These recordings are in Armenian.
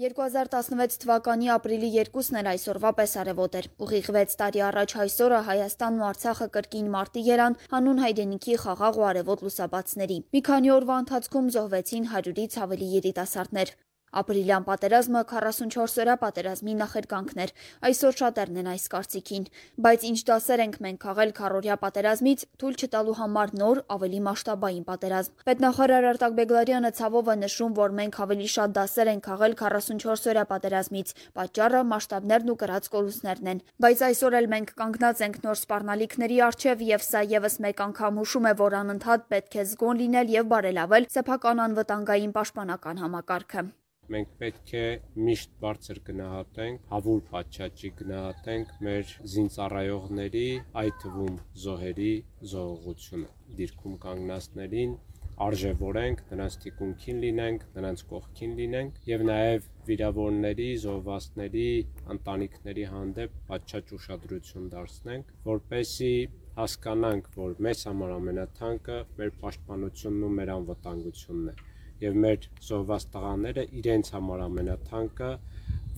2016 թվականի ապրիլի 2-ն էլ այսօրվա պես արևոտ էր։ Ուղիղ 6 տարի առաջ այսօրը Հայաստանն ու Արցախը կրկին մարտի ելան հանուն հայրենիքի խաղաղ ու արևոտ լուսաբացների։ Մի քանի օրվա ընթացքում զոհվեցին 100-ից ավելի երիտասարդներ։ Ապրիլյան պատերազմը 44-օրյա պատերազմի նախերգանքն էր։ Այսօր շատերն են այս կարծիքին, բայց ինչ դասեր ենք մենք քաղել քառորյա պատերազմից, թույլ չտալու համար նոր, ավելի մասշտաբային պատերազմ։ Պետնախարար Արտակ Բեգլարյանը ցավով է նշում, որ մենք ավելի շատ դասեր ենք քաղել 44-օրյա պատերազմից։ Պատճառը մասշտաբներն ու կրած կորուստներն են։ Բայց այսօր էլ մենք կանգնած ենք նոր սպառնալիքների առջև եւ սա եւս մեկ անգամ հուշում է, որ անընդհատ պետք է զգոն լինել եւ բարելավել սեփական անվտանգային պաշտպանական համակարգը մենք պետք է միշտ բարձր գնահատենք, հավուր պատշաճի գնահատենք մեր զինծառայողների, այդ թվում զոհերի զոհողությունը։ Դիրքում կանգնածներին արժևորենք, նրանց թիկունքին լինենք, նրանց կողքին լինենք եւ նաեւ վիրավորների, զոհվածների, ընտանիքների հանդեպ պատշաճ ուշադրություն դարձնենք, որպեսի հասկանանք, որ մեզ համար ամենաթանկը մեր պաշտպանությունն ու մեր անվտանգությունն է եւ մեր զոհված տղաները իրենց համար ամենաթանկը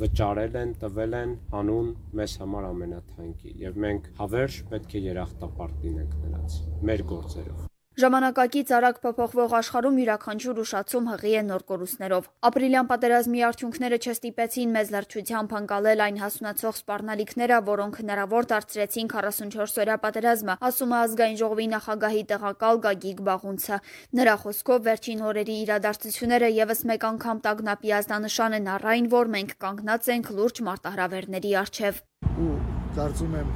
վճարել են, տվել են հանուն մեզ համար ամենաթանկի եւ մենք հավերժ պետք է երախտապարտ լինենք նրանց մեր գործերով Ժամանակակից արագ փոփոխվող աշխարհում յուրաքանչյուր ուշացում հղի է նոր կորուստներով։ Ապրիլյան պատերազմի արդյունքները չստիպեցին մեզ լրջությամբ անցալել այն հասունացող սպառնալիքները, որոնք հնարավոր դարձրեցին 44-օրյա պատերազմը, ասում է ազգային ժողովի նախագահի տեղակալ Գագիկ Բաղունցը։ Նրա խոսքով վերջին օրերի իրադարձությունները եւս մեկ անգամ տագնապի ազդանշան են առ այն, որ մենք կանգնած ենք լուրջ մարտահրավերների առջև։ Ու կարծում եմ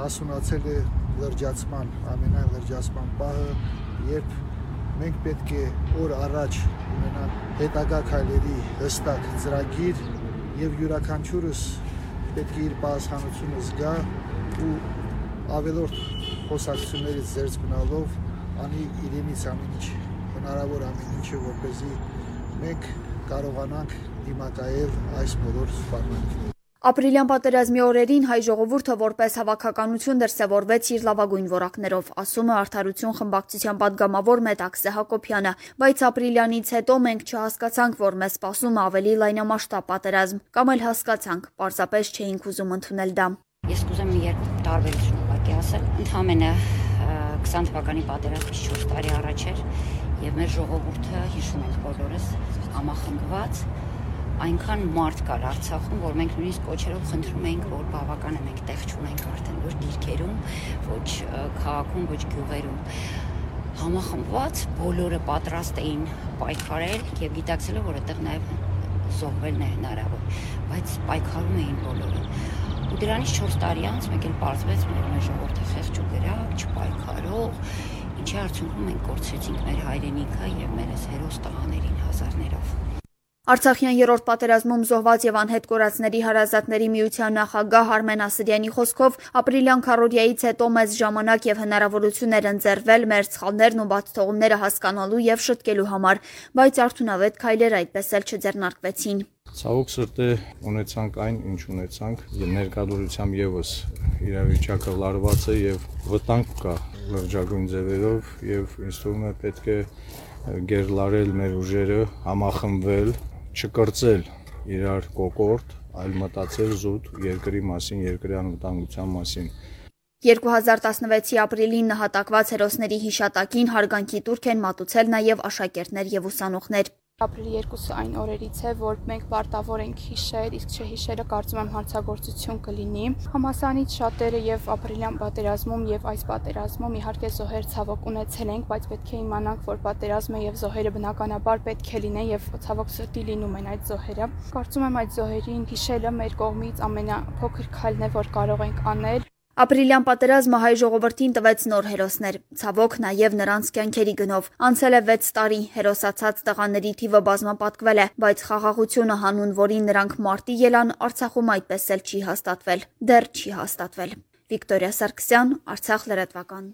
հասունացել է լրջացման, ամենայն լրջացման պահը, երբ մենք պետք է օր առաջ ունենանք հետագա քայլերի հստակ ծրագիր եւ յուրաքանչյուրս պետք է իր պահանջությունը զգա ու ավելորդ խոսակցություններից ձերծ գնալով անի իրենից ամեն ինչ հնարավոր ամեն ինչը որպեսզի մենք կարողանանք դիմակայել այս բոլոր սպառնալիքներին Ապրիլյան պատերազմի օրերին հայ ժողովուրդը որպես հավաքականություն դրսևորվեց իր լավագույն ворակներով, ասում է արդարություն խմբակցության падգամավոր Մետաքսե Հակոբյանը, բայց ապրիլյանից հետո մենք չհասկացանք, որ մեզ սպասում ավելի լայնամասշտաբ պատերազմ, կամ էլ հասկացանք, պարզապես չէինք ուզում ընդունել դա։ Ես կուզեմ մի երկու տարբերություն ուղղակի ասել։ Ընդհանրապես 20 թվականի պատերազմից 4 տարի առաջ էր եւ մեր ժողովուրդը հիշում ենք բոլորս համախմբված այնքան մարդ կար Արցախում, որ մենք նույնիսկ կոչերով խնդրում էինք, որ բավական է մենք տեղ չունենք արդեն ոչ դիրքերում, ոչ քաղաքում, ոչ գյուղերում համախմբված բոլորը պատրաստ էին պայքարել եւ գիտակցելով որ այդտեղ նաեւ զոհվելն է հնարավոր բայց պայքարում էին բոլորը ու դրանից 4 տարի անց մեկ էլ պարզվեց որ մեր ժողովուրդը խեղճ ու գրակ չպայքարող ինչի արդյունքում մենք կորցրեցինք մեր հայրենիքը եւ մեր այս հերոս տղաներին հազարներով Արցախյան երրորդ պատերազմում զոհված եւ անհետ կորածների հարազատների միության նախագահ Արմեն Ասրյանի խոսքով ապրիլյան քարորիայից հետո մեծ ժամանակ եւ հնարավորություն էր ընձեռվել մեր սխալներն ու բաց թողումները հասկանալու եւ շտկելու համար, բայց արդյունավետ քայլեր այդպես էլ չձեռնարկվեցին։ Ցավոք սրտե ունեցանք այն, ինչ ունեցանք, եւ ներկայությամբ եւս իրավիճակը լարված է եւ վտանգ կա լրջագույն ձևերով եւ ինձ թվում է պետք է գերլարել մեր ուժերը, համախմբվել չկրծել իրար կոկորտ, այլ մտածել զուտ երկրի մասին, երկրի անվտանգության մասին։ 2016-ի ապրիլին նահատակված հերոսների հիշատակին հարգանքի տուրք են մատուցել նաև աշակերտներ եւ ուսանողներ։ Ապրիլի 2-ը այն օրերից է, որ մենք պարտավոր ենք հիշել, իսկ չհիշելը կարծում եմ հանցագործություն կլինի։ Համասանից շատերը եւ ապրիլյան պատերազմում եւ այս պատերազմում իհարկե զոհեր ցավոք ունեցել ենք, բայց պետք է իմանանք, որ պատերազմը եւ զոհերը բնականաբար պետք է լինեն եւ ցավոք սրտի լինում են այդ զոհերը։ Կարծում եմ այդ զոհերին հիշելը մեր կողմից ամենափոքր քայլն է, որ կարող ենք անել։ Ապրիլյան պատերազմը հայ ժողովրդին տվեց նոր հերոսներ, ցավոք նաև նրանց կյանքերի գնով։ Անցել է 6 տարի, հերոսացած տղաների թիվը բազմապատկվել է, բայց խաղաղությունը հանուն որին նրանք մարտի ելան, Արցախում այդպես էլ չի հաստատվել։ Դեռ չի հաստատվել։ Վիկտորիա Սարգսյան, Արցախ լրատվական։